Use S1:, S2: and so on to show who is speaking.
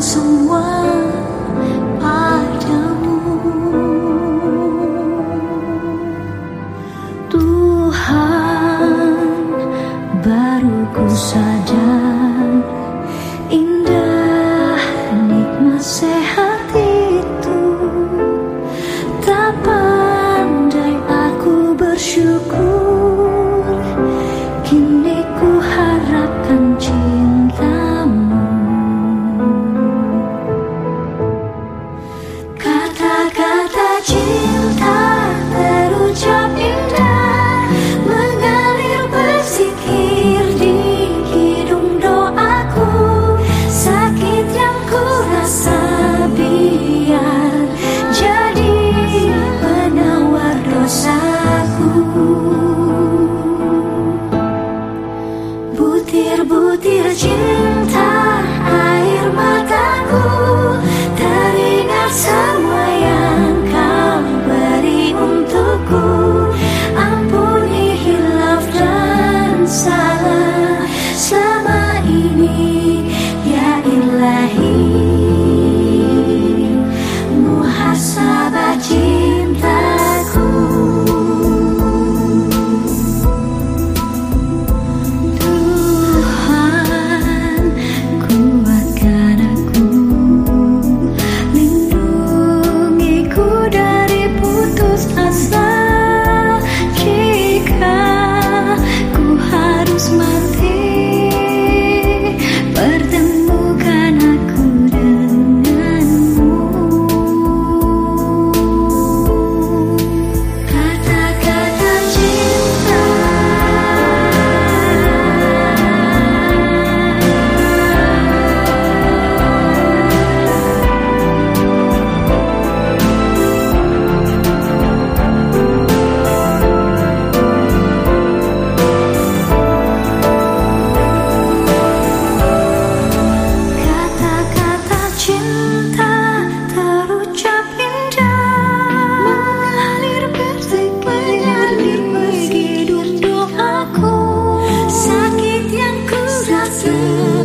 S1: 送我。myself